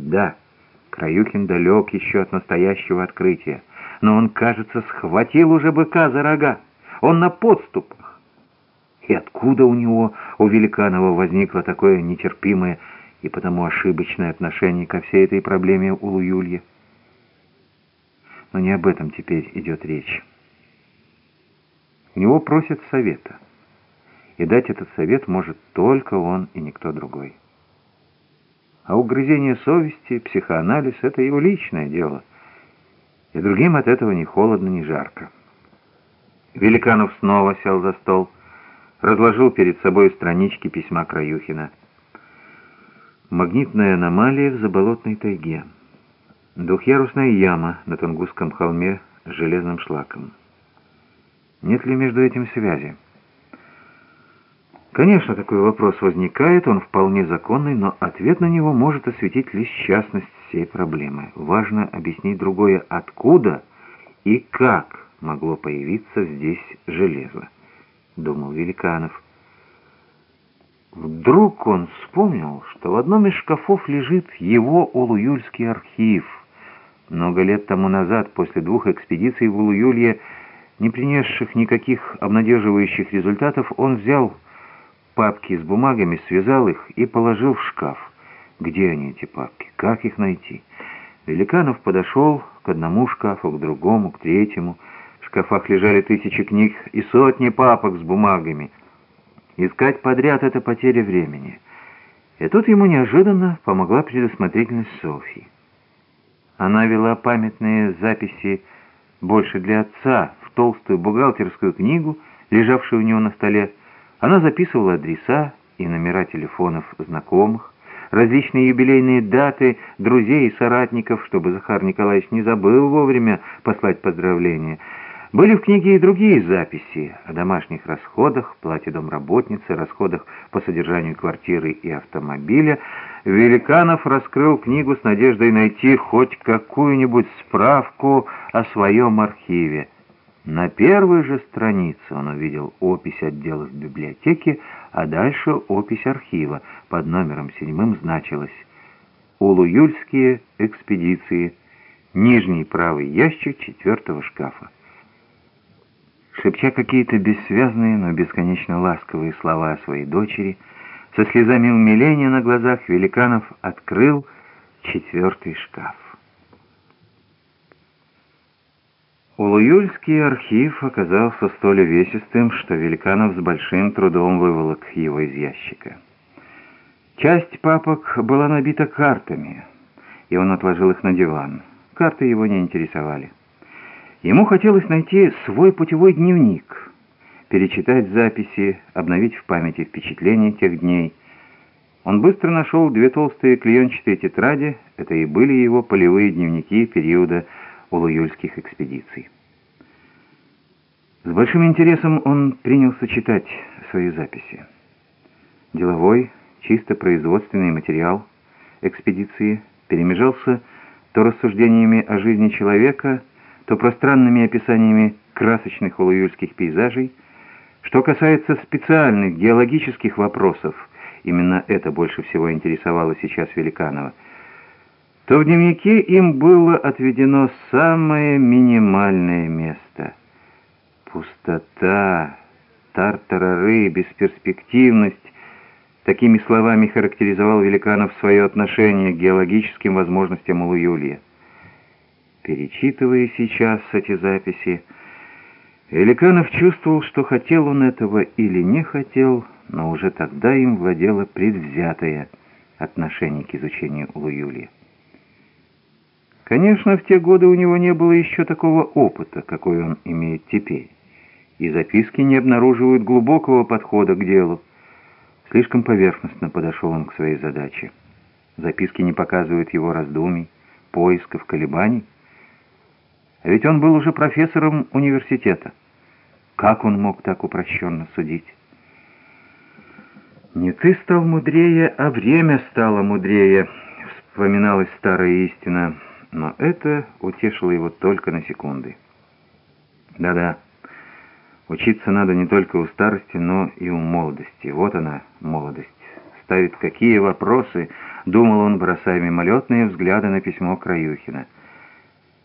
Да, Краюхин далек еще от настоящего открытия, но он, кажется, схватил уже быка за рога. Он на подступах. И откуда у него, у Великанова, возникло такое нетерпимое и потому ошибочное отношение ко всей этой проблеме у Луюлья? Но не об этом теперь идет речь. У него просят совета. И дать этот совет может только он и никто другой. А угрызение совести, психоанализ — это его личное дело. И другим от этого ни холодно, ни жарко. Великанов снова сел за стол, разложил перед собой странички письма Краюхина. Магнитная аномалия в заболотной тайге. Двухъярусная яма на Тунгусском холме с железным шлаком. Нет ли между этим связи? Конечно, такой вопрос возникает, он вполне законный, но ответ на него может осветить лишь частность всей проблемы. Важно объяснить другое, откуда и как могло появиться здесь железо, думал Великанов. Вдруг он вспомнил, что в одном из шкафов лежит его Улуюльский архив. Много лет тому назад, после двух экспедиций в Улуюлье, не принесших никаких обнадеживающих результатов, он взял папки с бумагами, связал их и положил в шкаф. Где они, эти папки? Как их найти? Великанов подошел к одному шкафу, к другому, к третьему. В шкафах лежали тысячи книг и сотни папок с бумагами. Искать подряд — это потеря времени. И тут ему неожиданно помогла предусмотрительность Софьи. Она вела памятные записи больше для отца в толстую бухгалтерскую книгу, лежавшую у него на столе, она записывала адреса и номера телефонов знакомых, различные юбилейные даты друзей и соратников, чтобы Захар Николаевич не забыл вовремя послать поздравления. Были в книге и другие записи о домашних расходах, плате домработницы, расходах по содержанию квартиры и автомобиля. Великанов раскрыл книгу с надеждой найти хоть какую-нибудь справку о своем архиве. На первой же странице он увидел опись отдела в библиотеке, а дальше опись архива. Под номером седьмым значилось «Улуюльские экспедиции», нижний правый ящик четвертого шкафа. Шепча какие-то бессвязные, но бесконечно ласковые слова о своей дочери, со слезами умиления на глазах Великанов открыл четвертый шкаф. Улуюльский архив оказался столь увесистым, что Великанов с большим трудом выволок его из ящика. Часть папок была набита картами, и он отложил их на диван. Карты его не интересовали. Ему хотелось найти свой путевой дневник, перечитать записи, обновить в памяти впечатления тех дней. Он быстро нашел две толстые клеенчатые тетради, это и были его полевые дневники периода улуюльских экспедиций. С большим интересом он принялся читать свои записи. Деловой, чисто производственный материал экспедиции перемежался то рассуждениями о жизни человека, то пространными описаниями красочных улуюльских пейзажей. Что касается специальных геологических вопросов, именно это больше всего интересовало сейчас Великанова – то в дневнике им было отведено самое минимальное место. Пустота, тартарары, бесперспективность. Такими словами характеризовал Великанов свое отношение к геологическим возможностям Улуюлья. Перечитывая сейчас эти записи, Великанов чувствовал, что хотел он этого или не хотел, но уже тогда им владело предвзятое отношение к изучению Улуюлья. Конечно, в те годы у него не было еще такого опыта, какой он имеет теперь, и записки не обнаруживают глубокого подхода к делу. Слишком поверхностно подошел он к своей задаче. Записки не показывают его раздумий, поисков, колебаний. А ведь он был уже профессором университета. Как он мог так упрощенно судить? «Не ты стал мудрее, а время стало мудрее», — вспоминалась старая истина — но это утешило его только на секунды. Да-да, учиться надо не только у старости, но и у молодости. Вот она, молодость. Ставит какие вопросы, думал он, бросая мимолетные взгляды на письмо Краюхина.